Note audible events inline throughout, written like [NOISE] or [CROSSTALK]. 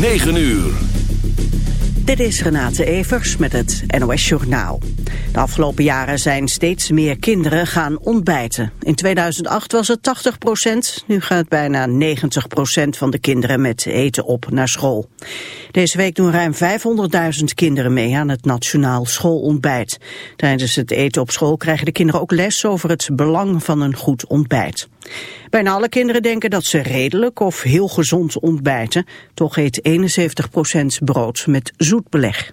9 uur. Dit is Renate Evers met het NOS Journaal. De afgelopen jaren zijn steeds meer kinderen gaan ontbijten. In 2008 was het 80 procent, nu gaat bijna 90 procent van de kinderen met eten op naar school. Deze week doen ruim 500.000 kinderen mee aan het Nationaal Schoolontbijt. Tijdens het eten op school krijgen de kinderen ook les over het belang van een goed ontbijt. Bijna alle kinderen denken dat ze redelijk of heel gezond ontbijten. Toch eet 71 procent brood met zoet beleg.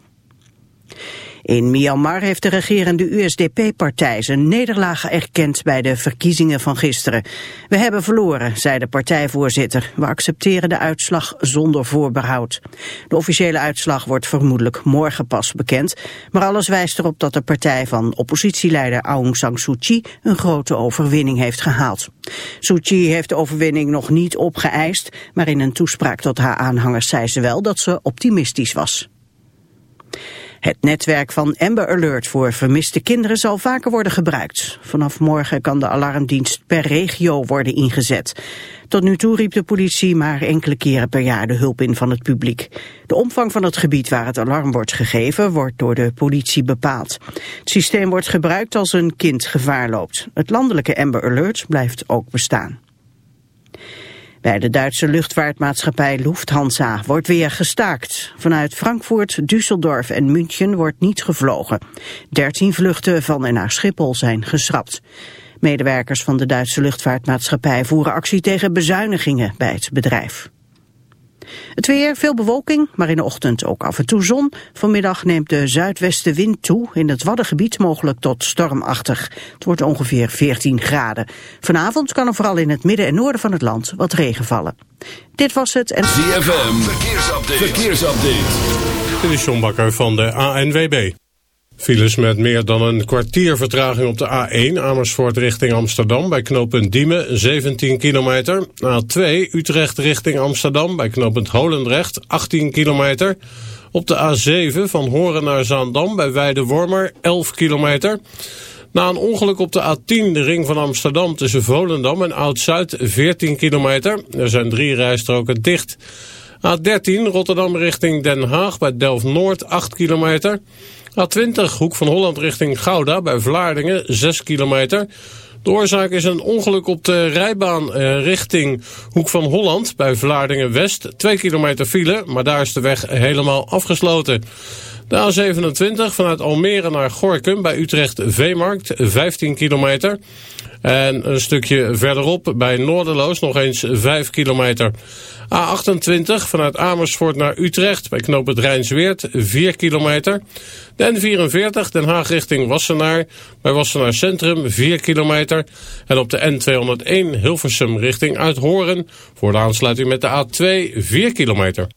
In Myanmar heeft de regerende USDP-partij zijn nederlaag erkend bij de verkiezingen van gisteren. We hebben verloren, zei de partijvoorzitter. We accepteren de uitslag zonder voorbehoud. De officiële uitslag wordt vermoedelijk morgen pas bekend. Maar alles wijst erop dat de partij van oppositieleider Aung San Suu Kyi een grote overwinning heeft gehaald. Suu Kyi heeft de overwinning nog niet opgeëist, maar in een toespraak tot haar aanhangers zei ze wel dat ze optimistisch was. Het netwerk van Amber Alert voor vermiste kinderen zal vaker worden gebruikt. Vanaf morgen kan de alarmdienst per regio worden ingezet. Tot nu toe riep de politie maar enkele keren per jaar de hulp in van het publiek. De omvang van het gebied waar het alarm wordt gegeven wordt door de politie bepaald. Het systeem wordt gebruikt als een kind gevaar loopt. Het landelijke Amber Alert blijft ook bestaan. Bij de Duitse luchtvaartmaatschappij Lufthansa wordt weer gestaakt. Vanuit Frankfurt, Düsseldorf en München wordt niet gevlogen. Dertien vluchten van en naar Schiphol zijn geschrapt. Medewerkers van de Duitse luchtvaartmaatschappij voeren actie tegen bezuinigingen bij het bedrijf. Het weer, veel bewolking, maar in de ochtend ook af en toe zon. Vanmiddag neemt de zuidwestenwind toe, in het Waddengebied mogelijk tot stormachtig. Het wordt ongeveer 14 graden. Vanavond kan er vooral in het midden en noorden van het land wat regen vallen. Dit was het en... ZFM, verkeersupdate. verkeersupdate. Dit is John Bakker van de ANWB. Files met meer dan een kwartier vertraging op de A1 Amersfoort richting Amsterdam bij knooppunt Diemen 17 kilometer. A2 Utrecht richting Amsterdam bij knooppunt Holendrecht 18 kilometer. Op de A7 van Horen naar Zaandam bij Weide-Wormer 11 kilometer. Na een ongeluk op de A10 de ring van Amsterdam tussen Volendam en Oud-Zuid 14 kilometer. Er zijn drie rijstroken dicht. A13 Rotterdam richting Den Haag bij Delft-Noord 8 kilometer. A20 Hoek van Holland richting Gouda bij Vlaardingen 6 kilometer. De oorzaak is een ongeluk op de rijbaan eh, richting Hoek van Holland bij Vlaardingen West. 2 kilometer file, maar daar is de weg helemaal afgesloten. De A27 vanuit Almere naar Gorkum bij Utrecht Veemarkt 15 kilometer. En een stukje verderop bij Noorderloos nog eens 5 kilometer. A28 vanuit Amersfoort naar Utrecht bij knoop het Rijnsweert 4 kilometer. De N44 Den Haag richting Wassenaar bij Wassenaar Centrum 4 kilometer. En op de N201 Hilversum richting Uithoren voor de aansluiting met de A2 4 kilometer.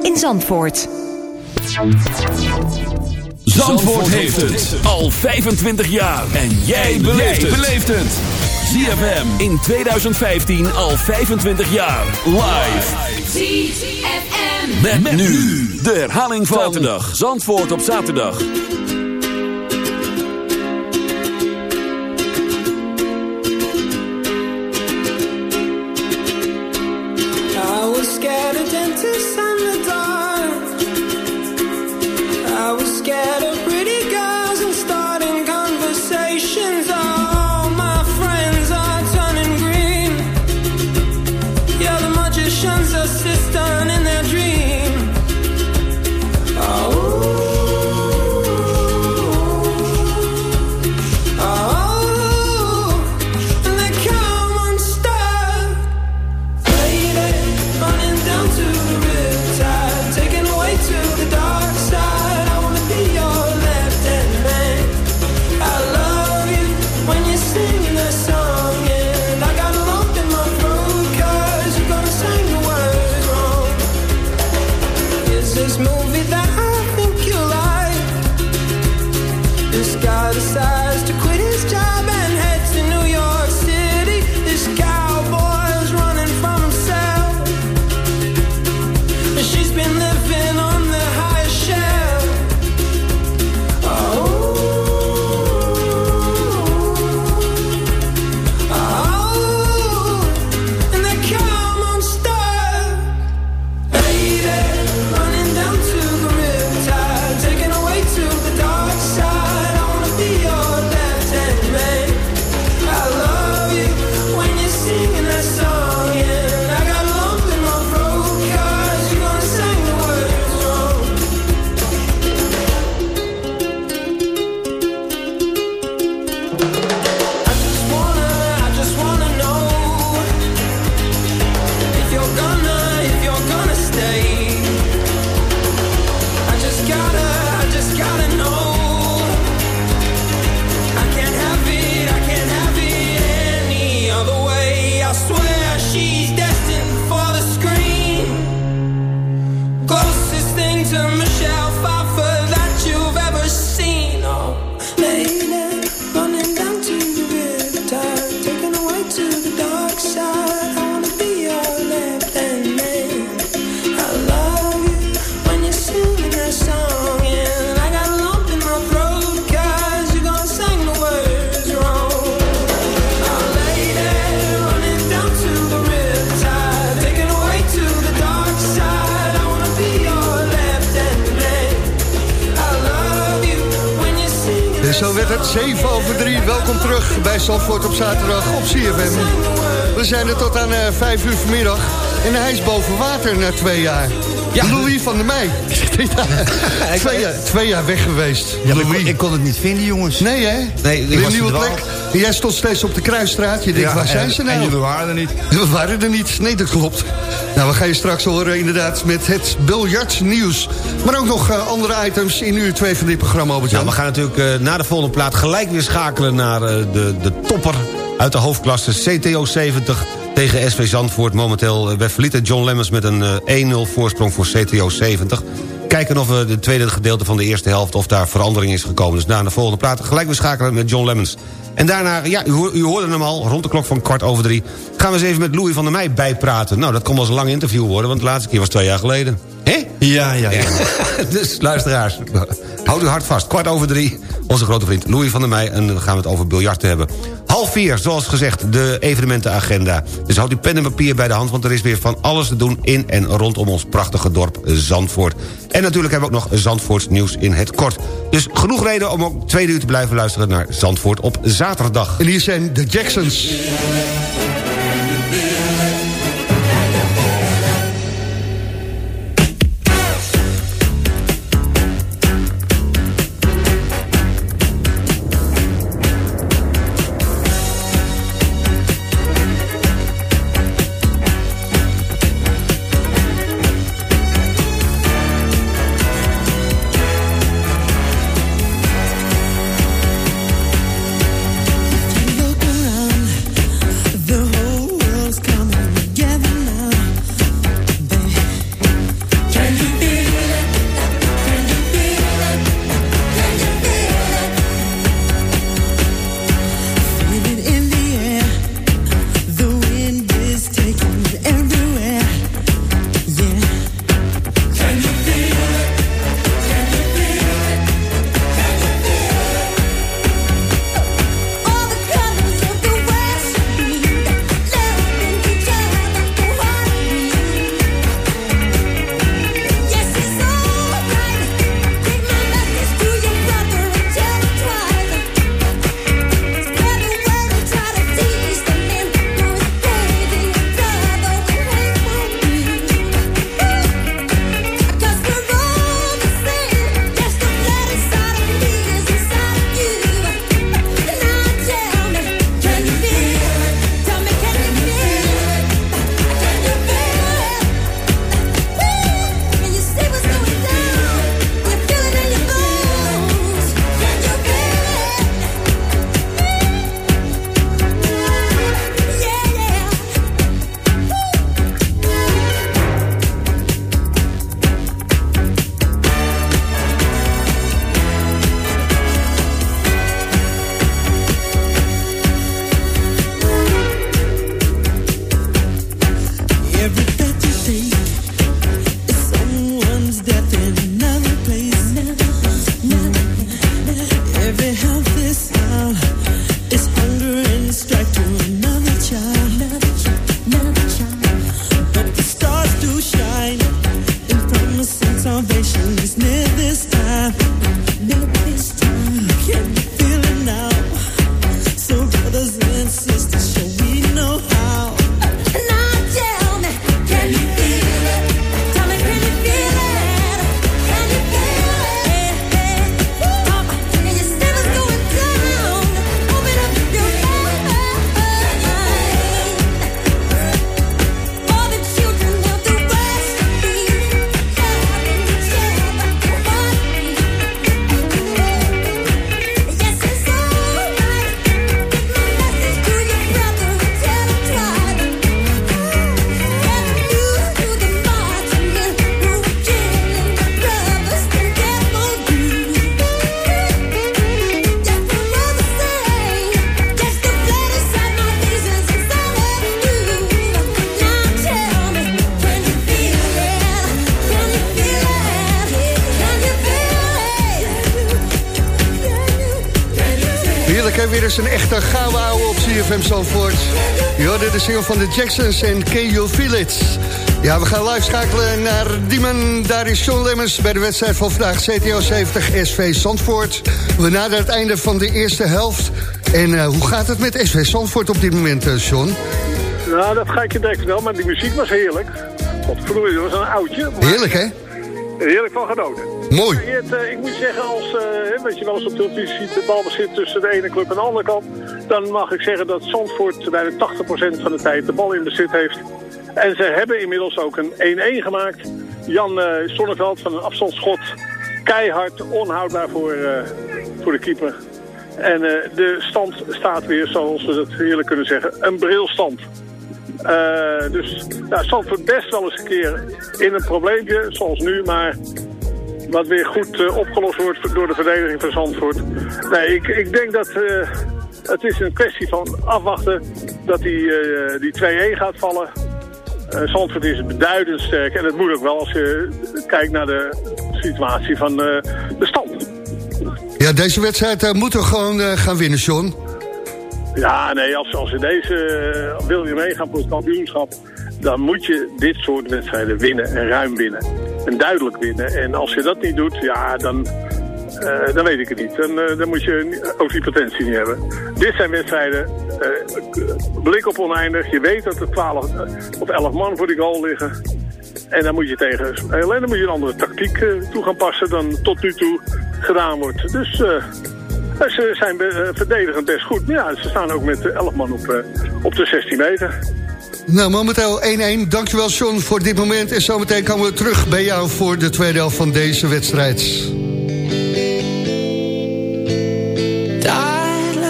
in Zandvoort. Zandvoort heeft het al 25 jaar. En jij beleeft het. ZFM in 2015 al 25 jaar. Live. ZFM. Met, met nu de herhaling van zaterdag. Zandvoort op zaterdag. Zo werd het 7 over 3. Welkom terug bij Zandvoort op zaterdag op CFM. We zijn er tot aan eh 5 uur vanmiddag. En hij is boven water na twee jaar. Louis van der Meij. [LAUGHS] Ja, twee, jaar, twee jaar weg geweest. Ja, ik, kon- ik kon het niet vinden, jongens. Nee, hè? Nee, ik was een nieuwe plek. Jij stond steeds op de kruisstraat. Je denkt, Ja, waar zijn en- ze nou? En jullie waren er niet. [LAUGHS] We waren er niet. Nee, dat klopt. Nou, we gaan je straks horen inderdaad met het biljartnieuws. Maar ook nog eh, andere items in uur 2 van dit programma, albert Nou, we gaan natuurlijk eh, na de volgende plaat gelijk weer schakelen naar eh, de, de topper uit de hoofdklasse CTO 70 tegen SV Zandvoort. Momenteel uh, bij verlieten John Lemmens met een eh, 1-0 voorsprong voor CTO 70. Kijken of we de tweede gedeelte van de eerste helft of daar verandering is gekomen. Dus na de volgende plaat gelijk weer schakelen met John Lemmens. En daarna, ja, u hoorde hem al, rond de klok van kwart over drie... gaan we eens even met Louis van der Meij bijpraten. Nou, dat kon wel eens een lang interview worden, want de laatste keer was twee jaar geleden. Hé? Ja, ja, ja. [LAUGHS] dus luisteraars, houd u hard vast. Kwart over drie, onze grote vriend Louis van der Meij... en dan gaan we het over biljarten hebben. Half vier, zoals gezegd, de evenementenagenda. Dus houd uw pen en papier bij de hand... want er is weer van alles te doen in en rondom ons prachtige dorp Zandvoort. En natuurlijk hebben we ook nog Zandvoorts nieuws in het kort. Dus genoeg reden om ook tweede uur te blijven luisteren... naar Zandvoort op zaterdag. En hier zijn de Jacksons. Single van de Jacksons en Can You Feel It? Ja, we gaan live schakelen naar Diemen. Daar is John Lemmers bij de wedstrijd van vandaag CTO 70 SV Zandvoort. We naderen het einde van de eerste helft. En eh, hoe gaat het met SV Zandvoort op dit moment, eh, John? Nou, dat ga ik je direct wel, maar die muziek was heerlijk. Godverdomme, dat was een oudje. maar Heerlijk, hè? Heerlijk van genoten. Mooi. Geert, eh, ik moet zeggen, als weet je wel eens op televisie ziet de bal zit tussen de ene club en de andere kant, dan mag ik zeggen dat Zandvoort bijna 80% van de tijd de bal in bezit heeft. En ze hebben inmiddels ook een 1-1 gemaakt. Jan eh Sonneveld van een afstandsschot, keihard, onhoudbaar voor, eh, voor de keeper. En eh, de stand staat weer, zoals we dat heerlijk kunnen zeggen, een brilstand. Dus ja, Zandvoort best wel eens een keer in een probleempje, zoals nu, maar wat weer goed opgelost wordt door de verdediging van Zandvoort. Nee, ik, ik denk dat het is een kwestie van afwachten dat die, eh, die 2-1 gaat vallen. Eh Zandvoort is beduidend sterk en dat moet ook wel als je kijkt naar de situatie van eh, de stand. Ja, deze wedstrijd eh, moeten we gewoon gaan winnen, John. Ja, nee, als, als je deze wil je meegaan voor het kampioenschap, dan moet je dit soort wedstrijden winnen en ruim winnen. En duidelijk winnen. En als je dat niet doet, ja, dan, eh, dan weet ik het niet. Dan, eh, dan moet je ook die potentie niet hebben. Dit zijn wedstrijden, eh, blik op oneindig. Je weet dat er 12 eh, of 11 man voor die goal liggen. En dan moet je tegen spelen. En dan moet je een andere tactiek toe gaan passen dan tot nu toe gedaan wordt. Dus... ze zijn verdedigend best goed. Ja, ze staan ook met eh, 11 man op, op de 16 meter. Nou, momenteel 1-1. Dankjewel, John, voor dit moment. En zometeen komen we terug bij jou voor de tweede helft van deze wedstrijd.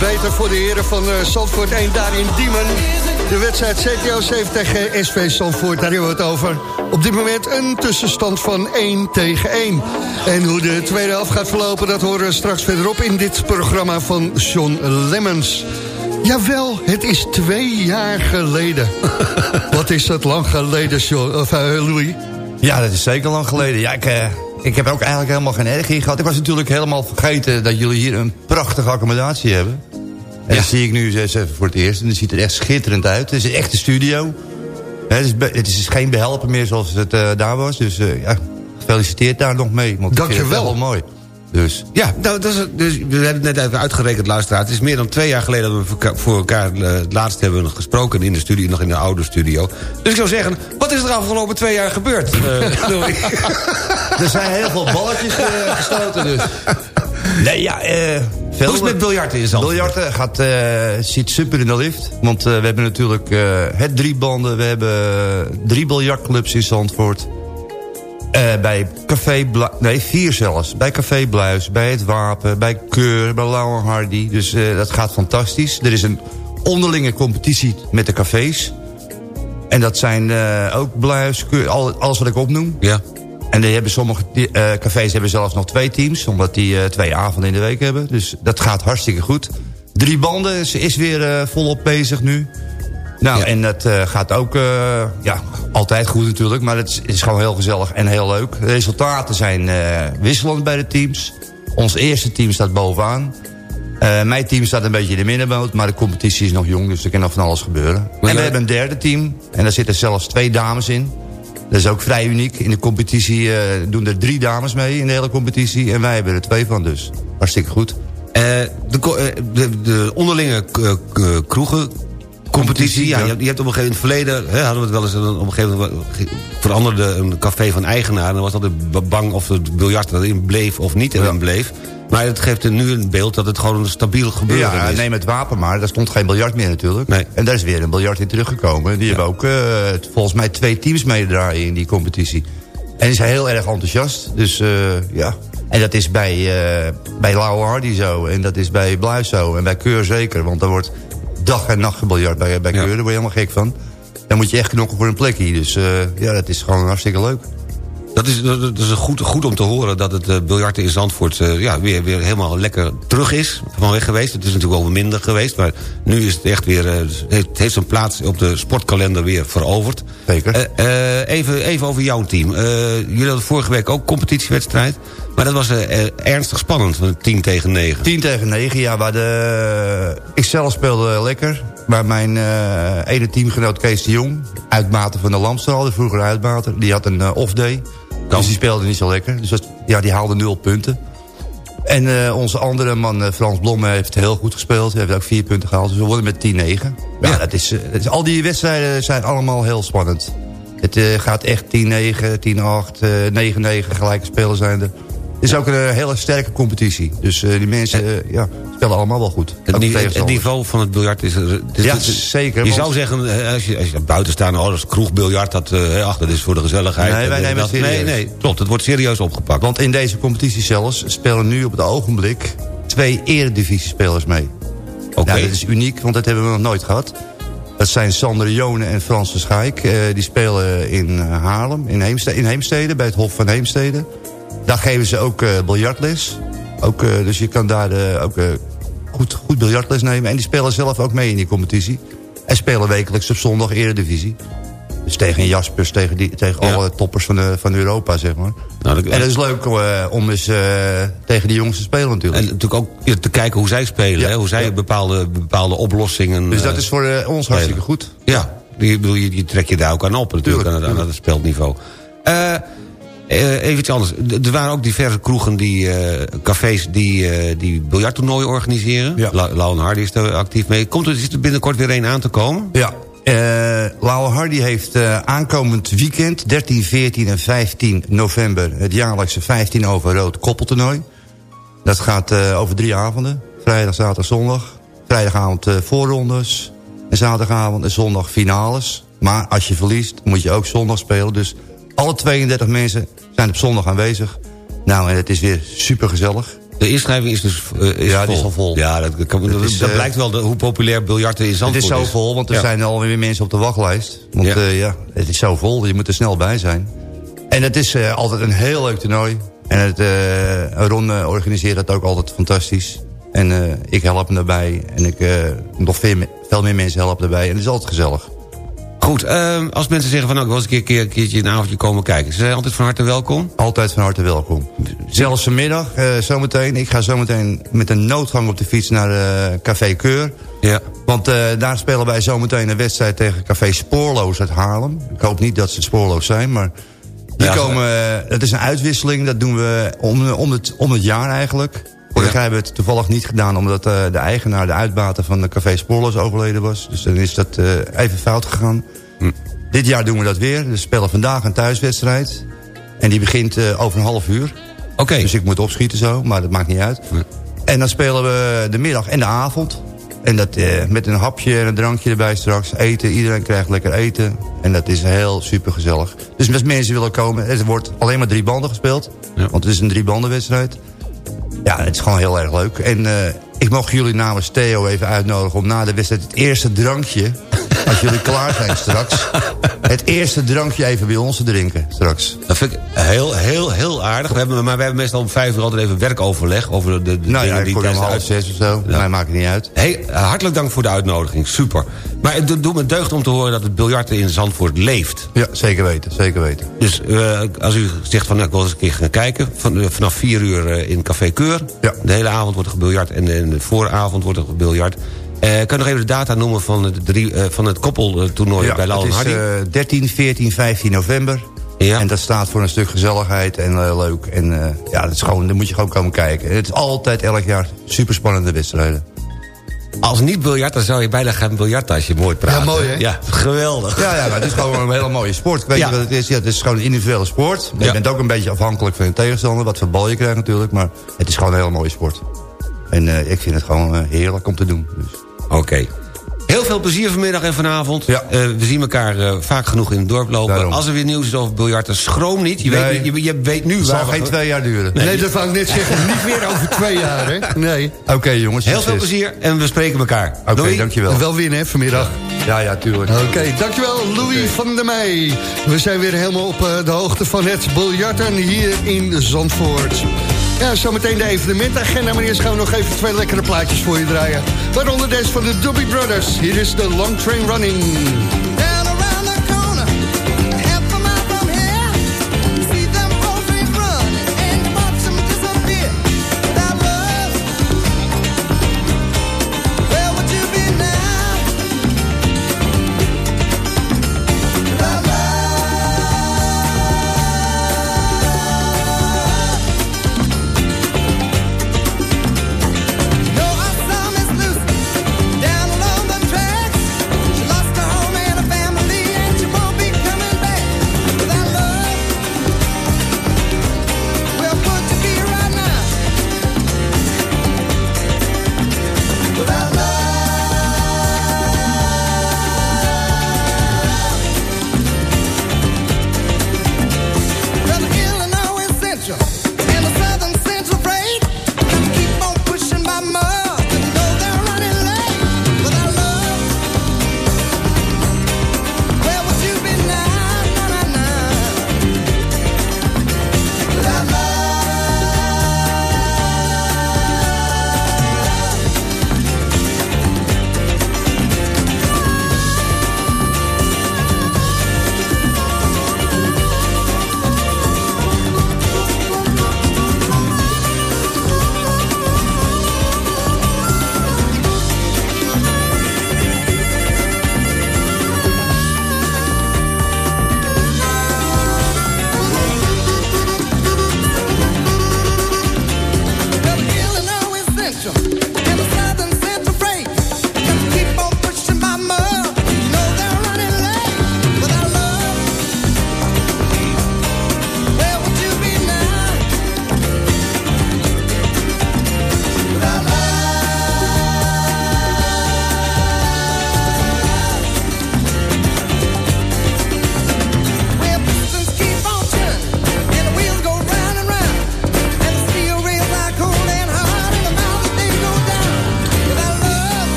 Beter voor de heren van uh, Zandvoort 1 daar in Diemen. De wedstrijd CTO 7 tegen SV Zandvoort, daar hebben we het over. Op dit moment een tussenstand van 1 tegen 1. En hoe de tweede helft gaat verlopen, dat horen we straks verderop in dit programma van John Lemmens. Jawel, het is twee jaar geleden. [LAUGHS] wat is dat lang geleden, John, of, uh, Louis? Ja, dat is zeker lang geleden. Ja, ik... Ik heb ook eigenlijk helemaal geen erg in gehad. Ik was natuurlijk helemaal vergeten dat jullie hier een prachtige accommodatie hebben. En ja. dat zie ik nu eens even voor het eerst. En het ziet er echt schitterend uit. Het is een echte studio. Het is, het is dus geen behelpen meer zoals het uh, daar was. Dus uh, ja, gefeliciteerd daar nog mee. Want Dank je wel. wel mooi. Dus. Ja, nou, dat is, dus, we hebben het net even uitgerekend, luisteraar. Het is meer dan twee jaar geleden dat we voor elkaar uh, het laatst hebben gesproken... in de studio, nog in de oude studio. Dus ik zou zeggen, wat is er afgelopen twee jaar gebeurd? [LAUGHS] er zijn heel veel balletjes uh, gestoten, dus. Nee, ja, eh... Veel Hoe is het met biljarten in Zandvoort? Biljarten gaat, uh, zit super in de lift. Want uh, we hebben natuurlijk uh, het driebanden. We hebben drie biljartclubs in Zandvoort. Bij Café Bluis, nee vier zelfs. Bij Café Bluis, bij Het Wapen, bij Keur, bij Hardy. Dus dat gaat fantastisch. Er is een onderlinge competitie met de cafés. En dat zijn ook Bluis, Keur, al, alles wat ik opnoem. Ja. En die hebben sommige cafés hebben zelfs nog twee teams. Omdat die twee avonden in de week hebben. Dus dat gaat hartstikke goed. Drie banden is, is weer volop bezig nu. Nou, ja. en dat gaat ook ja, altijd goed natuurlijk. Maar het is, het is, gewoon heel gezellig en heel leuk. De resultaten zijn wisselend bij de teams. Ons eerste team staat bovenaan. mijn team staat een beetje in de middenboot. Maar de competitie is nog jong, dus er kan nog van alles gebeuren. En we hebben een derde team. En daar zitten zelfs twee dames in. Dat is ook vrij uniek. In de competitie doen er drie dames mee in de hele competitie. En wij hebben er twee van dus. Hartstikke goed. de, de, de onderlinge kroegen competitie. Ja, je, je hebt op een gegeven moment in het verleden... Hè, hadden we het wel eens op een gegeven moment... veranderde een café van eigenaar... en dan was altijd bang of het biljart erin bleef of niet erin ja. bleef. Maar het geeft nu een beeld dat het gewoon een stabiel gebeuren ja, is. neem het wapen maar. Daar stond geen biljart meer natuurlijk. Nee. En daar is weer een biljart in teruggekomen. Die ja. hebben ook uh, volgens mij twee teams meedraaien in die competitie. En die zijn heel erg enthousiast. Dus uh, ja... En dat is bij, uh, bij Lauwe Hardy zo. En dat is bij Bluis zo. En bij Keur zeker. Want er wordt dag en nacht gebiljart bij, bij Keur. Daar word je helemaal gek van. Dan moet je echt knokken voor een plekje. Dus uh, ja, dat is gewoon hartstikke leuk. Dat is, dat is goed, goed om te horen dat het uh, biljarten in Zandvoort uh, ja, weer, weer helemaal lekker terug is. Van weg geweest. Het is natuurlijk wel minder geweest. Maar nu is het echt weer, uh, heeft, heeft zijn plaats op de sportkalender weer veroverd. Zeker. even, even over jouw team. jullie hadden vorige week ook competitiewedstrijd. Maar dat was ernstig spannend, 10 tegen 9. 10 tegen 9, ja. Waar de, ik zelf speelde lekker. Maar mijn ene teamgenoot Kees de Jong, uitmaten van de Lamstraal, de vroegere uitmater, die had een off-day. Dus die speelde niet zo lekker. Dus dat, ja, die haalde nul punten. En uh, onze andere man, uh, Frans Blomme, heeft heel goed gespeeld. Hij heeft ook vier punten gehaald. Dus we worden met 10-9. Ja, ja. Dat is, dat is, al die wedstrijden zijn allemaal heel spannend. Het uh, gaat echt 10-9, 10-8, 9-9 gelijke spelers zijn er. Het is ook een hele sterke competitie. Dus die mensen ja, spelen allemaal wel goed. Het, niveau, het niveau van het biljart is... Is ja, zeker. Je zou zeggen, als je, als je buiten staat... Oh, dat is kroegbiljart, dat, uh, ach, dat is voor de gezelligheid. Nee, wij nemen dat, het nee, nee, klopt. Het wordt serieus opgepakt. Want in deze competitie zelfs spelen nu op het ogenblik... twee eredivisiespelers mee. Oké. Okay. Nou, dat is uniek, want dat hebben we nog nooit gehad. Dat zijn Sander Jonen en Frans de Schaik. Die spelen in Haarlem, in Heemstede, in Heemstede, bij het Hof van Heemstede. Daar geven ze ook uh, biljartles. Ook, uh, dus je kan daar uh, ook goed, goed biljartles nemen. En die spelen zelf ook mee in die competitie. En spelen wekelijks op zondag eredivisie. Dus tegen Jaspers, tegen, die, tegen ja. alle toppers van, de, van Europa, zeg maar. Nou, dat, en dat is leuk uh, om eens uh, tegen die jongens te spelen natuurlijk. En natuurlijk ook ja, te kijken hoe zij spelen, ja. hè? hoe zij bepaalde, bepaalde oplossingen... Dus dat is voor ons hartstikke goed. Ja, je, bedoel, je, je trek je daar ook aan op natuurlijk, tuurlijk, aan, aan het speelniveau. Uh, even iets anders. Er waren ook diverse kroegen, die, uh, cafés, die, uh, die biljarttoernooien organiseren. Ja. La Hardy is er actief mee. Komt er, er binnenkort weer een aan te komen? Ja. Lau Hardy heeft aankomend weekend, 13, 14 en 15 november... het jaarlijkse 15 over rood koppeltoernooi. Dat gaat over drie avonden. Vrijdag, zaterdag, zondag. Vrijdagavond voorrondes. En zaterdagavond en zondag finales. Maar als je verliest, moet je ook zondag spelen. Dus alle 32 mensen zijn op zondag aanwezig. Nou, en het is weer super gezellig. De inschrijving is dus eh, is Ja, vol. die is al vol. Ja, dat, kan- dat, is, dat eh, blijkt wel de, hoe populair biljarten in Het Zandvoort is zo vol, want er Ja. zijn alweer mensen op de wachtlijst. Want Ja. ja. ja, het is zo vol, je moet er snel bij zijn. En het is eh, altijd een heel leuk toernooi. En het, eh Ron eh, organiseert dat ook altijd fantastisch. En eh, ik help hem daarbij. En ik, eh, nog veel, veel meer mensen helpen daarbij. En het is altijd gezellig. Goed, ehm, als mensen zeggen van nou, ik wil eens een keer, keer, keertje een avondje komen kijken. Ze zijn altijd van harte welkom. Altijd van harte welkom. Zelfs vanmiddag, eh, zometeen. Ik ga zometeen met een noodgang op de fiets naar eh, Café Keur. Ja. Want eh, daar spelen wij zometeen een wedstrijd tegen Café Spoorloos uit Haarlem. Ik hoop niet dat ze spoorloos zijn, maar... Die Ja, komen, dat is een uitwisseling, dat doen we om, om, het, om het jaar eigenlijk. Vorig jaar hebben we het toevallig niet gedaan... omdat eh, de eigenaar, de uitbater van de Café Spoorloos overleden was. Dus dan is dat eh, even fout gegaan. Hm. Dit jaar doen we dat weer. We spelen vandaag een thuiswedstrijd. En die begint eh, over een half uur. Oké. Dus ik moet opschieten zo, maar dat maakt niet uit. Nee. En dan spelen we de middag en de avond. En dat met een hapje en een drankje erbij straks. Eten, iedereen krijgt lekker eten. En dat is heel super gezellig. Dus als mensen willen komen, er wordt alleen maar drie banden gespeeld. Ja. Want het is een drie banden wedstrijd. Ja, het is gewoon heel erg leuk. En eh, ik mag jullie namens Theo even uitnodigen om na de wedstrijd het eerste drankje... als jullie klaar zijn straks... het eerste drankje even bij ons te drinken straks. Dat vind ik heel, heel, heel aardig. We hebben, maar we hebben meestal om vijf uur altijd even werkoverleg over de, de Nou dingen die tijdens de half zes of zo. Ja. Mij maakt het niet uit. Hey, hartelijk dank voor de uitnodiging, super. Maar het doet me deugd om te horen dat het biljarten in Zandvoort leeft. Ja, zeker weten, zeker weten. Dus eh, als u zegt van nou, ik wil eens een keer gaan kijken... Van, eh, vanaf vier uur eh, in Café Keur. Ja. De hele avond wordt er gebiljart en in de vooravond wordt er gebiljart. Eh kan je nog even de data noemen van, de drie, eh, van het koppeltoernooi bij het en is Hardy? eh, 13, 14, 15 november. Ja. En dat staat voor een stuk gezelligheid en eh, leuk. En eh, ja, dat is gewoon, daar moet je gewoon komen kijken. En het is altijd elk jaar super spannende wedstrijden. Als niet biljart, dan zou je bijna gaan biljarten als je mooi praat. Ja, mooi, hè? Ja, geweldig. Ja, ja, maar het is gewoon een hele mooie sport. Weet Ja. je wat het is? Ja, het is gewoon een individuele sport. Je Ja. bent ook een beetje afhankelijk van je tegenstander. Wat voor bal je krijgt natuurlijk. Maar het is gewoon een hele mooie sport. En eh, ik vind het gewoon eh, heerlijk om te doen. Dus. Oké. Heel veel plezier vanmiddag en vanavond. Ja. Eh, we zien elkaar eh, vaak genoeg in het dorp lopen. Daarom. Als er weer nieuws is over biljarten, schroom niet. Je, Nee. weet, je, je weet nu Het waar zal we- geen twee jaar duren. Nee, dat wou ik net zeggen. [LAUGHS] Niet meer over twee jaar, hè? Nee. Oké jongens. Heel veel plezier en we spreken elkaar. Oké, Doei. dankjewel. En wel winnen, hè, vanmiddag. Ja, ja, tuurlijk. Oké, dankjewel Louis van der Meij. We zijn weer helemaal op de hoogte van het biljarten hier in Zandvoort. Ja, zometeen de evenementagenda, maar eerst gaan we nog even twee lekkere plaatjes voor je draaien. Waaronder deze van de Doobie Brothers. Hier is de Long Train Running.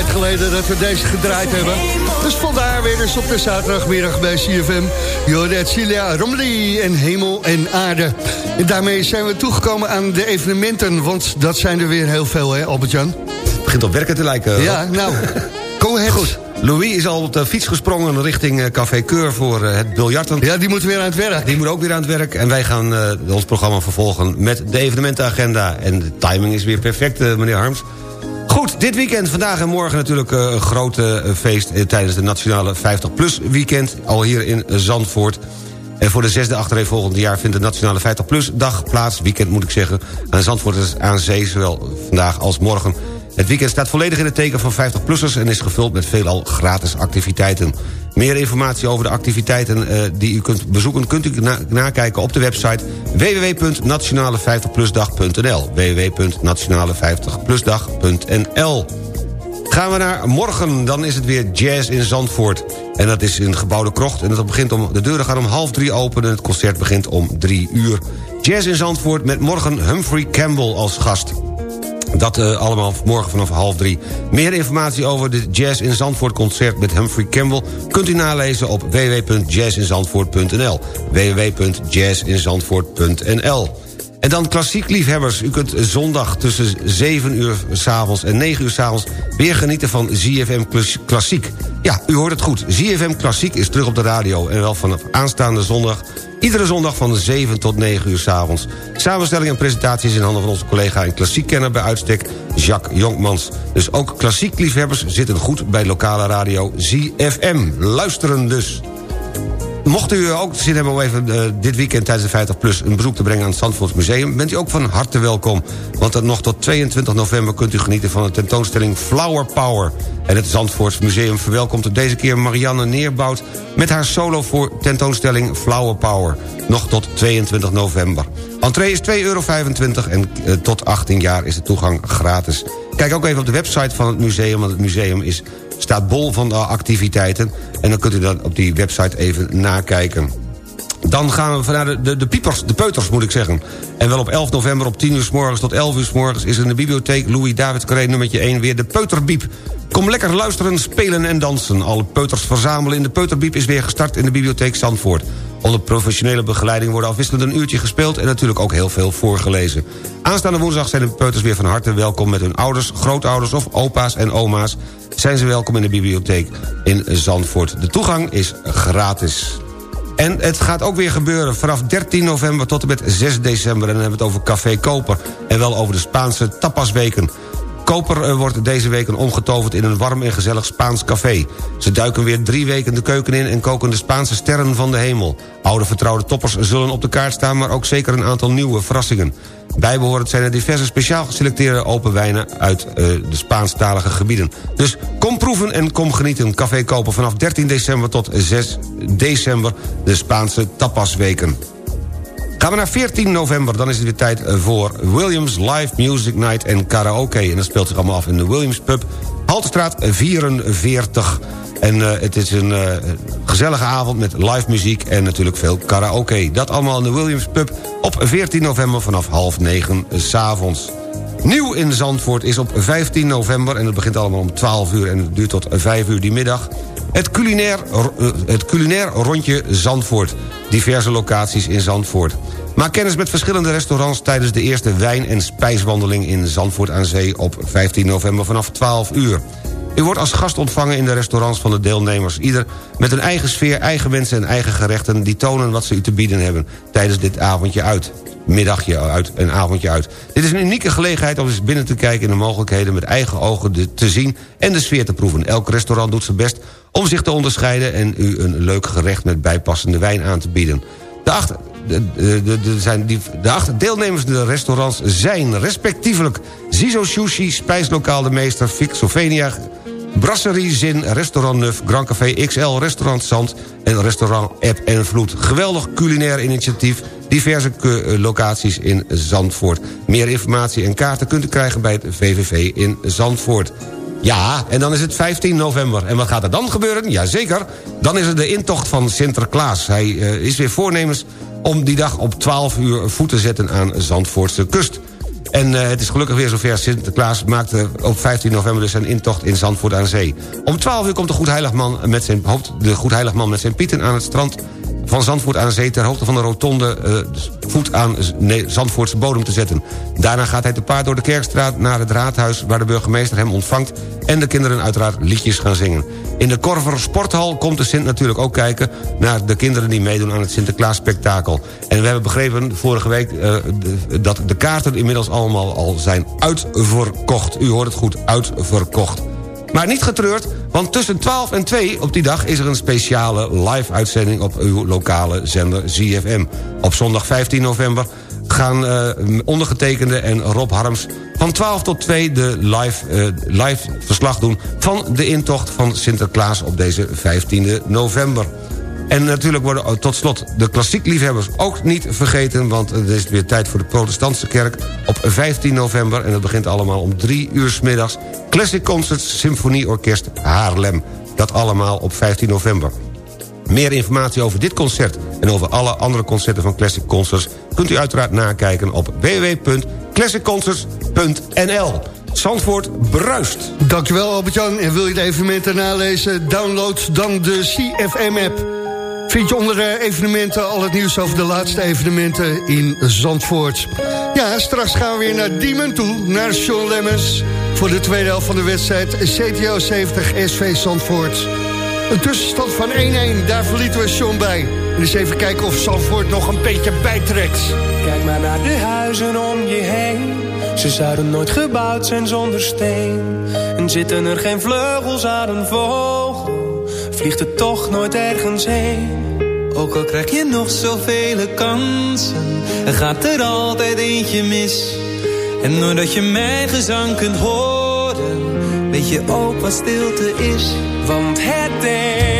Tijd geleden dat we deze gedraaid hebben. Dus vandaar weer eens op de zaterdagmiddag bij CFM. Jordet Cilia Romley en Hemel en Aarde. En daarmee zijn we toegekomen aan de evenementen. Want dat zijn er weer heel veel, hè Albert-Jan? Het begint op werken te lijken. Ja, nou, kom ahead. Goed. Louis is al op de fiets gesprongen richting eh, Café Keur voor eh, het biljarten. Ja, die moet weer aan het werk. Die moet ook weer aan het werk. En wij gaan eh, ons programma vervolgen met de evenementenagenda. En de timing is weer perfect, meneer Harms. Dit weekend, vandaag en morgen natuurlijk eh, een grote eh, feest... eh, tijdens de Nationale 50PLUS weekend, al hier in Zandvoort. En voor de zesde achtereenvolgend jaar vindt de Nationale 50PLUS dag plaats... weekend moet ik zeggen, aan Zandvoort is aan zee... zowel vandaag als morgen. Het weekend staat volledig in het teken van 50-plussers... en is gevuld met veelal gratis activiteiten. Meer informatie over de activiteiten eh, die u kunt bezoeken... kunt u na- nakijken op de website www.nationale50plusdag.nl www.nationale50plusdag.nl Gaan we naar morgen, dan is het weer jazz in Zandvoort. En dat is in gebouwde krocht. En dat begint om, de deuren gaan om half drie open... en het concert begint om drie uur. Jazz in Zandvoort met morgen Humphrey Campbell als gast. Dat eh, allemaal morgen vanaf half drie. Meer informatie over de Jazz in Zandvoort concert met Humphrey Campbell... kunt u nalezen op www.jazzinzandvoort.nl www.jazzinzandvoort.nl en dan klassiek liefhebbers. U kunt zondag tussen 7 uur s'avonds en 9 uur s'avonds... weer genieten van ZFM Klas- Klassiek. Ja, u hoort het goed. ZFM Klassiek is terug op de radio. En wel vanaf aanstaande zondag. Iedere zondag van 7 tot 9 uur s'avonds. Samenstelling en presentatie is in handen van onze collega... en klassiekkenner bij uitstek, Jacques Jonkmans. Dus ook klassiek liefhebbers zitten goed bij lokale radio ZFM. Luisteren dus. Mocht u ook zin hebben om even eh, dit weekend tijdens de 50 Plus... een bezoek te brengen aan het Zandvoorts Museum... bent u ook van harte welkom. Want nog tot 22 november kunt u genieten van de tentoonstelling Flower Power. En het Zandvoorts Museum verwelkomt deze keer Marianne Neerbout... met haar solo voor tentoonstelling Flower Power. Nog tot 22 november. Entree is 2,25 euro en eh, tot 18 jaar is de toegang gratis. Kijk ook even op de website van het museum... want het museum is staat bol van activiteiten. En dan kunt u dat op die website even nakijken. Dan gaan we vanuit de, de, de piepers, de peuters moet ik zeggen. En wel op 11 november op 10 uur s morgens tot 11 uur s morgens... is in de bibliotheek Louis David Carré nummertje 1 weer de Peuterbiep. Kom lekker luisteren, spelen en dansen. Alle peuters verzamelen in de Peuterbiep is weer gestart in de bibliotheek Zandvoort. Onder professionele begeleiding worden afwisselend een uurtje gespeeld... en natuurlijk ook heel veel voorgelezen. Aanstaande woensdag zijn de peuters weer van harte welkom... met hun ouders, grootouders of opa's en oma's... zijn ze welkom in de bibliotheek in Zandvoort. De toegang is gratis. En het gaat ook weer gebeuren vanaf 13 november tot en met 6 december. En dan hebben we het over Café Koper. En wel over de Spaanse tapasweken. Koper eh, wordt deze weken omgetoverd in een warm en gezellig Spaans café. Ze duiken weer drie weken de keuken in en koken de Spaanse sterren van de hemel. Oude vertrouwde toppers zullen op de kaart staan... maar ook zeker een aantal nieuwe verrassingen. Bijbehorend zijn er diverse speciaal geselecteerde open wijnen... uit uh, de Spaanstalige gebieden. Dus kom proeven en kom genieten. Café Koper vanaf 13 december tot 6 december... de Spaanse tapasweken. Gaan we naar 14 november, dan is het weer tijd eh, voor Williams Live Music Night en Karaoke. En dat speelt zich allemaal af in de Williams Pub, Haltestraat 44. En uh, het is een uh, gezellige avond met live muziek en natuurlijk veel karaoke. Dat allemaal in de Williams Pub op 14 november vanaf half negen s'avonds. Nieuw in Zandvoort is op 15 november en het begint allemaal om 12 uur... en het duurt tot 5 uur die middag. Het culinair, het culinair rondje Zandvoort. Diverse locaties in Zandvoort. Maak kennis met verschillende restaurants tijdens de eerste wijn- en spijswandeling in Zandvoort aan Zee op 15 november vanaf 12 uur. U wordt als gast ontvangen in de restaurants van de deelnemers. Ieder met een eigen sfeer, eigen wensen en eigen gerechten... die tonen wat ze u te bieden hebben tijdens dit avondje uit. Middagje uit, een avondje uit. Dit is een unieke gelegenheid om eens binnen te kijken... in de mogelijkheden met eigen ogen te zien en de sfeer te proeven. Elk restaurant doet zijn best om zich te onderscheiden... en u een leuk gerecht met bijpassende wijn aan te bieden. De acht, de, de, de, zijn die, de acht deelnemers in de restaurants zijn respectievelijk... Zizo Sushi, Spijslokaal de Meester, Fixovenia... Brasserie Zin, Restaurant Nuf, Grand Café XL, Restaurant Zand... en Restaurant App en Vloed. Geweldig culinair initiatief, diverse locaties in Zandvoort. Meer informatie en kaarten kunt u krijgen bij het VVV in Zandvoort. Ja, en dan is het 15 november. En wat gaat er dan gebeuren? Jazeker, dan is er de intocht van Sinterklaas. Hij uh, is weer voornemens om die dag op 12 uur voet te zetten aan Zandvoortse kust. En uh, het is gelukkig weer zover. Sinterklaas maakte op 15 november dus zijn intocht in Zandvoort aan Zee. Om 12 uur komt de Goedheiligman met zijn, de met zijn pieten aan het strand van Zandvoort aan Zee... ter hoogte van de rotonde uh, voet aan Zandvoortse bodem te zetten. Daarna gaat hij te paard door de Kerkstraat naar het raadhuis... waar de burgemeester hem ontvangt... en de kinderen uiteraard liedjes gaan zingen. In de Korver Sporthal komt de Sint natuurlijk ook kijken... naar de kinderen die meedoen aan het Sinterklaas-spektakel. En we hebben begrepen vorige week uh, dat de kaarten inmiddels allemaal al zijn uitverkocht. U hoort het goed, uitverkocht. Maar niet getreurd, want tussen 12 en 2 op die dag... is er een speciale live-uitzending op uw lokale zender ZFM. Op zondag 15 november gaan uh, ondergetekende en Rob Harms... van 12 tot 2 de live, uh, live verslag doen van de intocht van Sinterklaas... op deze 15 november. En natuurlijk worden tot slot de klassiekliefhebbers ook niet vergeten... want het is weer tijd voor de protestantse kerk op 15 november... en dat begint allemaal om 3 uur middags. Classic Concerts Symfonieorkest Haarlem. Dat allemaal op 15 november. Meer informatie over dit concert en over alle andere concerten van Classic Concerts... kunt u uiteraard nakijken op www.classicconcerts.nl. Zandvoort bruist. Dankjewel Albert-Jan. En wil je de evenementen nalezen? Download dan de CFM-app. Vind je onder de evenementen al het nieuws over de laatste evenementen in Zandvoort. Ja, straks gaan we weer naar Diemen toe, naar Sean Lemmens... voor de tweede helft van de wedstrijd CTO 70 SV Zandvoort. Een tussenstand van 1-1, daar verlieten we Sean bij. En eens even kijken of Zandvoort nog een beetje bijtrekt. Kijk maar naar de huizen om je heen. Ze zouden nooit gebouwd zijn zonder steen. En zitten er geen vleugels aan een vogel, vliegt het toch nooit ergens heen. Ook al krijg je nog zoveel kansen, er gaat er altijd eentje mis. En doordat je mijn gezang kunt horen, weet je ook wat stilte is. Want het een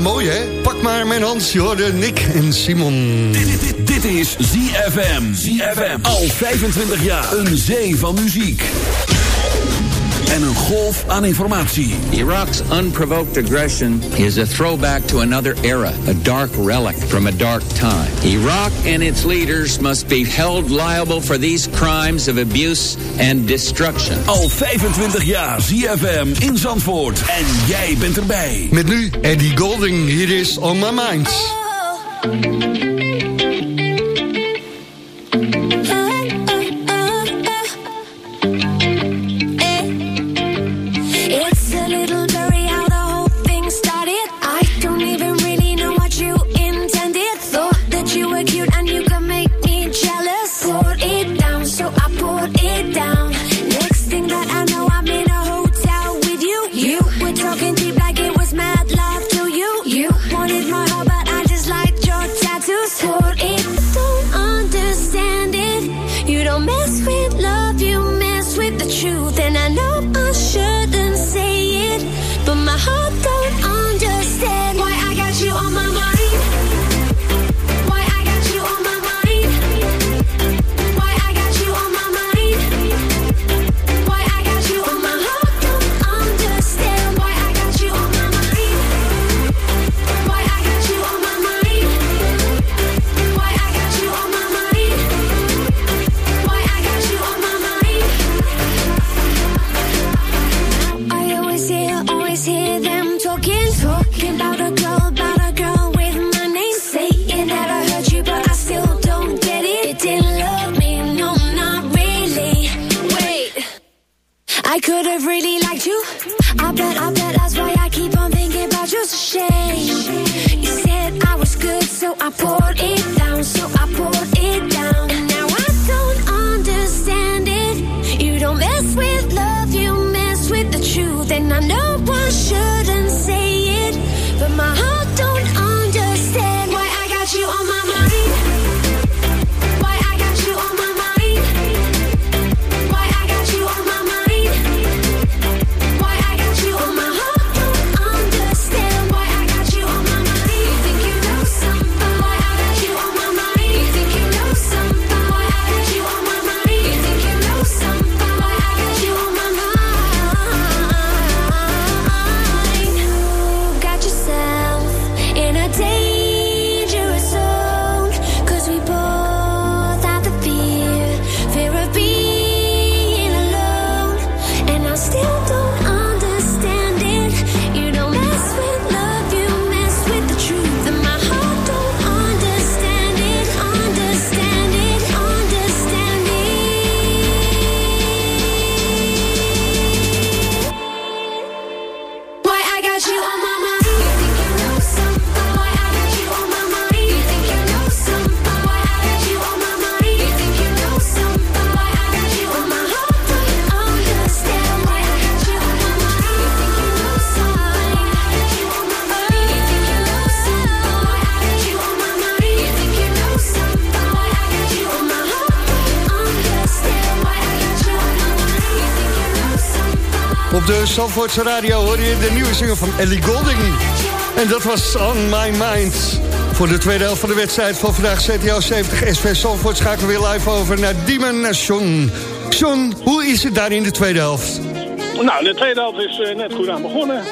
Mooi hè? Pak maar mijn hand, Jorde, Nick en Simon. Dit, dit is ZFM. ZFM. Al 25 jaar. Een zee van muziek. en een golf aan informatie. Iraq's unprovoked aggression is a throwback to another era, a dark relic from a dark time. Iraq and its leaders must be held liable for these crimes of abuse and destruction. Al 25 jaar ZFM in Zandvoort en jij bent erbij. Met nu Eddie Golding, hier is On My Mind. Oh. Zandvoortse radio hoor je de nieuwe single van Ellie Golding. En dat was On My Mind. Voor de tweede helft van de wedstrijd van vandaag CTO 70 SV Zandvoort schakelen we weer live over naar Diemen naar John. John, hoe is het daar in de tweede helft? Nou, de tweede helft is eh, net goed aan begonnen.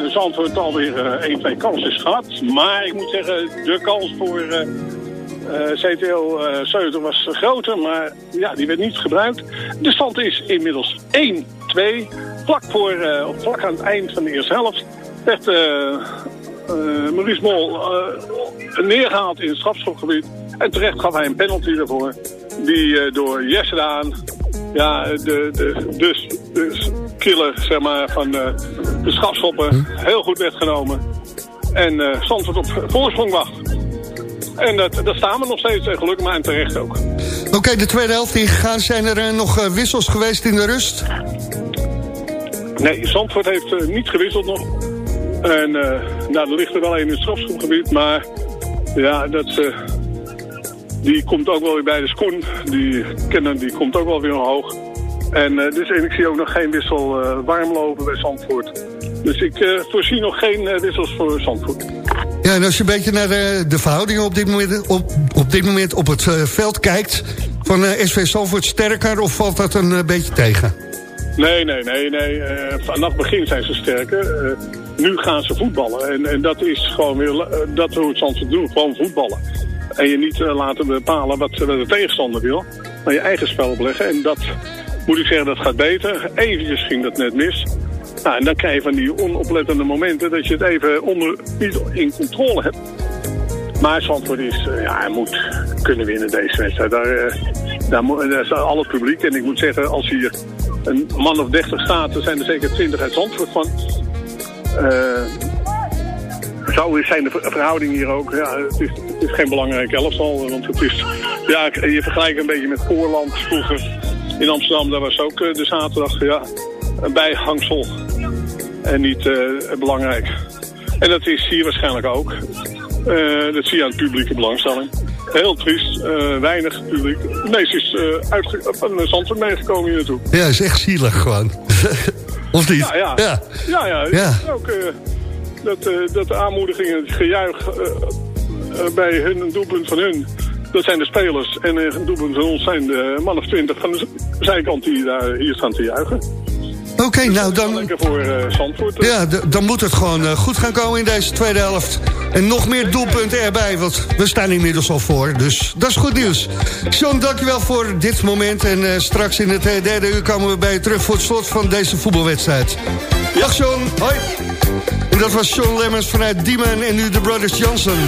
Uh, Zandvoort alweer eh 1-2 kansen gehad. Maar ik moet zeggen, de kans voor eh, eh, CTO eh 70 was groter. Maar ja, die werd niet gebruikt. De stand is inmiddels 1-2. Vlak, voor, of vlak aan het eind van de eerste helft werd eh, eh, Maurice Mol eh, neergehaald in het strafschopgebied. En terecht gaf hij een penalty ervoor. Die door Jesse Daan, ja, de, de, de, de killer zeg maar, van de, de strafschoppen, heel goed werd genomen. En eh Zandvoort op voorsprong wacht. En dat, dat staan we nog steeds, eh, gelukkig, maar en terecht ook. Oké, de tweede helft ingegaan. Zijn er nog wissels geweest in de rust? Nee, Zandvoort heeft eh, niet gewisseld nog. En eh nou, er ligt er wel een in het strafschopgebied, maar ja, dat, eh, die komt ook wel weer bij de Skoen. Die kennen, die komt ook wel weer omhoog. En, dus, en ik zie ook nog geen wissel warm lopen bij Zandvoort. Dus ik voorzie nog geen wissels voor Zandvoort. Ja, en als je een beetje naar de, de verhoudingen op dit moment op, op, dit moment op het veld kijkt... van eh, SV Zandvoort sterker of valt dat een beetje tegen? Nee, nee, nee, nee. Eh, vanaf het begin zijn ze sterker. Eh, nu gaan ze voetballen. En, en dat is gewoon weer, eh, dat hoe het Zandvoort doen. Gewoon voetballen. En je niet laten bepalen wat, wat de tegenstander wil. Maar je eigen spel opleggen. En dat moet ik zeggen, dat gaat beter. Eventjes ging dat net mis. Nou, en dan krijg je van die onoplettende momenten dat je het even onder, niet in controle hebt. Maar Zandvoort is, ja, hij moet kunnen winnen deze wedstrijd. Daar, daar, daar staat al het publiek. En ik moet zeggen, als hier een man of 30 staat, er zijn er zeker 20 uit Zandvoort van. Eh, zo zijn de ver- verhouding hier ook. Ja, het, is, het is geen belangrijk elftal. Want het is, ja, je vergelijkt een beetje met Voorland vroeger in Amsterdam. Daar was ook eh, de zaterdag ja, een bijhangsel. En niet eh, belangrijk. En dat is hier waarschijnlijk ook. Dat zie je aan de publieke belangstelling. Heel triest, eh, weinig publiek. Het meeste is eh, uitge- van de Zandvoort meegekomen hier naartoe. Ja, is echt zielig gewoon. [LAUGHS] of niet? Ja, ja. ja. Ja, ja. Ja. Ook eh, dat, eh, dat de aanmoediging en het gejuich eh, eh, bij hun, een doelpunt van hun, dat zijn de spelers. En eh, een doelpunt van ons zijn de man of twintig van de zijkant die daar hier staan te juichen. Oké, nou dan... Lekker voor eh Zandvoort. Ja, dan moet het gewoon eh, goed gaan komen in deze tweede helft. En nog meer doelpunten erbij, want we staan inmiddels al voor. Dus dat is goed nieuws. John, dankjewel voor dit moment. En eh, straks in het derde uur komen we bij je terug voor het slot van deze voetbalwedstrijd. Dag John, hoi. En dat was John Lemmers vanuit Diemen en nu de Brothers Johnson.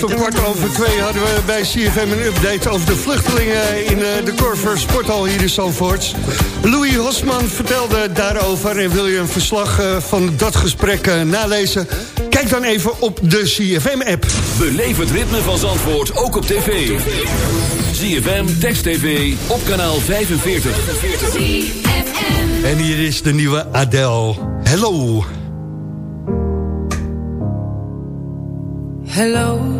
Zojuist om kwart over twee hadden we bij CFM een update over de vluchtelingen in eh, de Corver Sporthal hier in Zandvoort. Louis Hosman vertelde daarover en wil je een verslag eh, van dat gesprek eh, nalezen? Kijk dan even op de CFM-app. Beleef het ritme van Zandvoort ook op tv. ZFM, Text TV, op kanaal 45. En hier is de nieuwe Adele. Hello. Hello,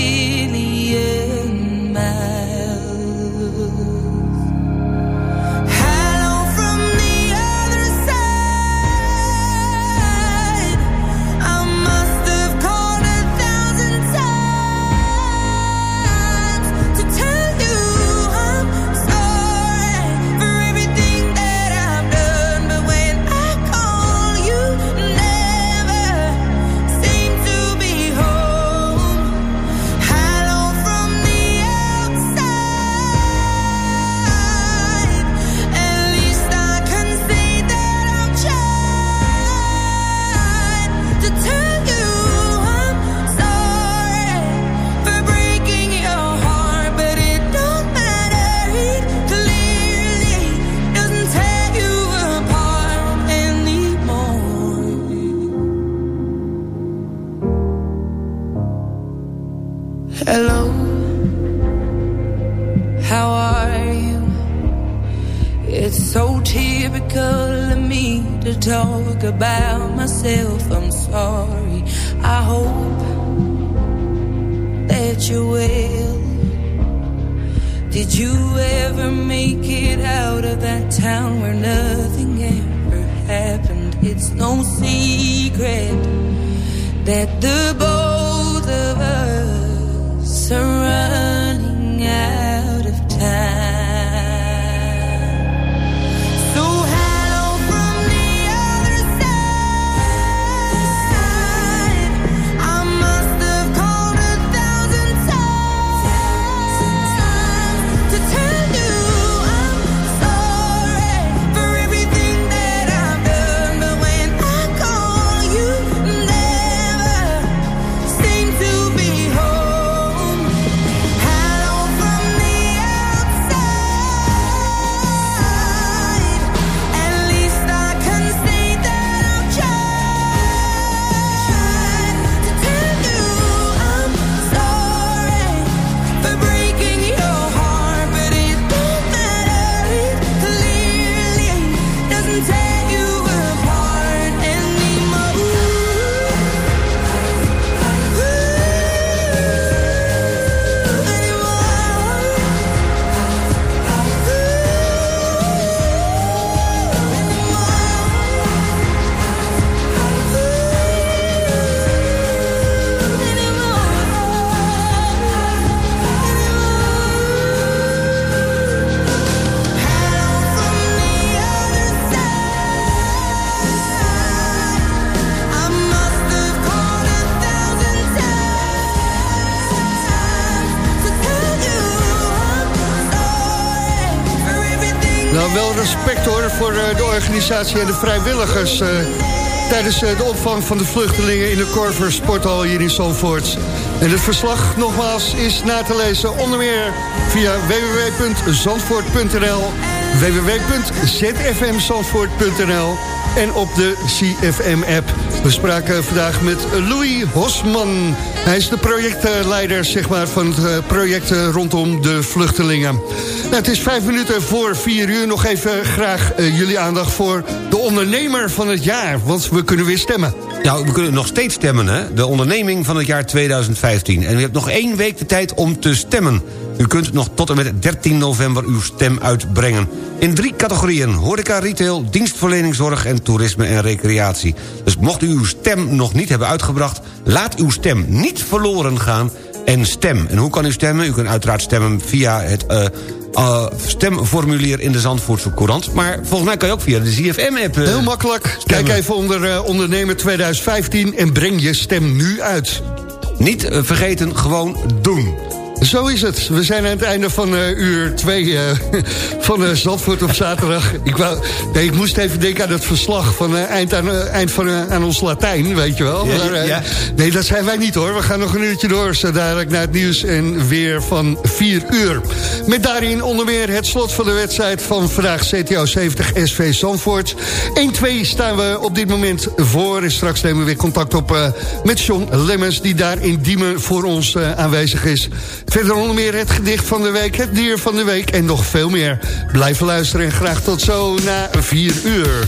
organisatie en de vrijwilligers... eh, tijdens eh, de opvang van de vluchtelingen in de Corver Sporthal hier in Zandvoort. En het verslag nogmaals is na te lezen onder meer via www.zandvoort.nl www.zfmzandvoort.nl en op de CFM-app. We spraken vandaag met Louis Hosman. Hij is de projectleider zeg maar, van het eh, project eh, rondom de vluchtelingen. Nou, het is vijf minuten voor vier uur. Nog even graag uh, jullie aandacht voor de ondernemer van het jaar. Want we kunnen weer stemmen. Ja, we kunnen nog steeds stemmen, hè? De onderneming van het jaar 2015. En u hebt nog één week de tijd om te stemmen. U kunt nog tot en met 13 november uw stem uitbrengen. In drie categorieën. Horeca, retail, dienstverleningszorg en toerisme en recreatie. Dus mocht u uw stem nog niet hebben uitgebracht... laat uw stem niet verloren gaan en stem. En hoe kan u stemmen? U kunt uiteraard stemmen via het... Uh, uh, stemformulier in de Zandvoortse Courant. Maar volgens mij kan je ook via de ZFM-app... Uh, Heel makkelijk. Kijk even onder ondernemer 2015 en breng je stem nu uit. Niet vergeten, gewoon doen. Zo is het. We zijn aan het einde van uh, uur 2 uh, [LAUGHS] van uh, Zandvoort op zaterdag. Ik, wou, nee, ik moest even denken aan het verslag van eind, aan, eind van aan ons Latijn, weet je wel. Ja, maar, ja. Nee, dat zijn wij niet hoor. We gaan nog een uurtje door, zo dadelijk naar het nieuws en weer van 4 uur. Met daarin onder meer het slot van de wedstrijd van vandaag CTO 70 SV Zandvoort. 1-2 staan we op dit moment voor. En straks nemen we weer contact op met John Lemmens, die daar in Diemen voor ons aanwezig is. Verder onder meer het gedicht van de week, het dier van de week en nog veel meer. Blijf luisteren en graag tot zo na 4 uur.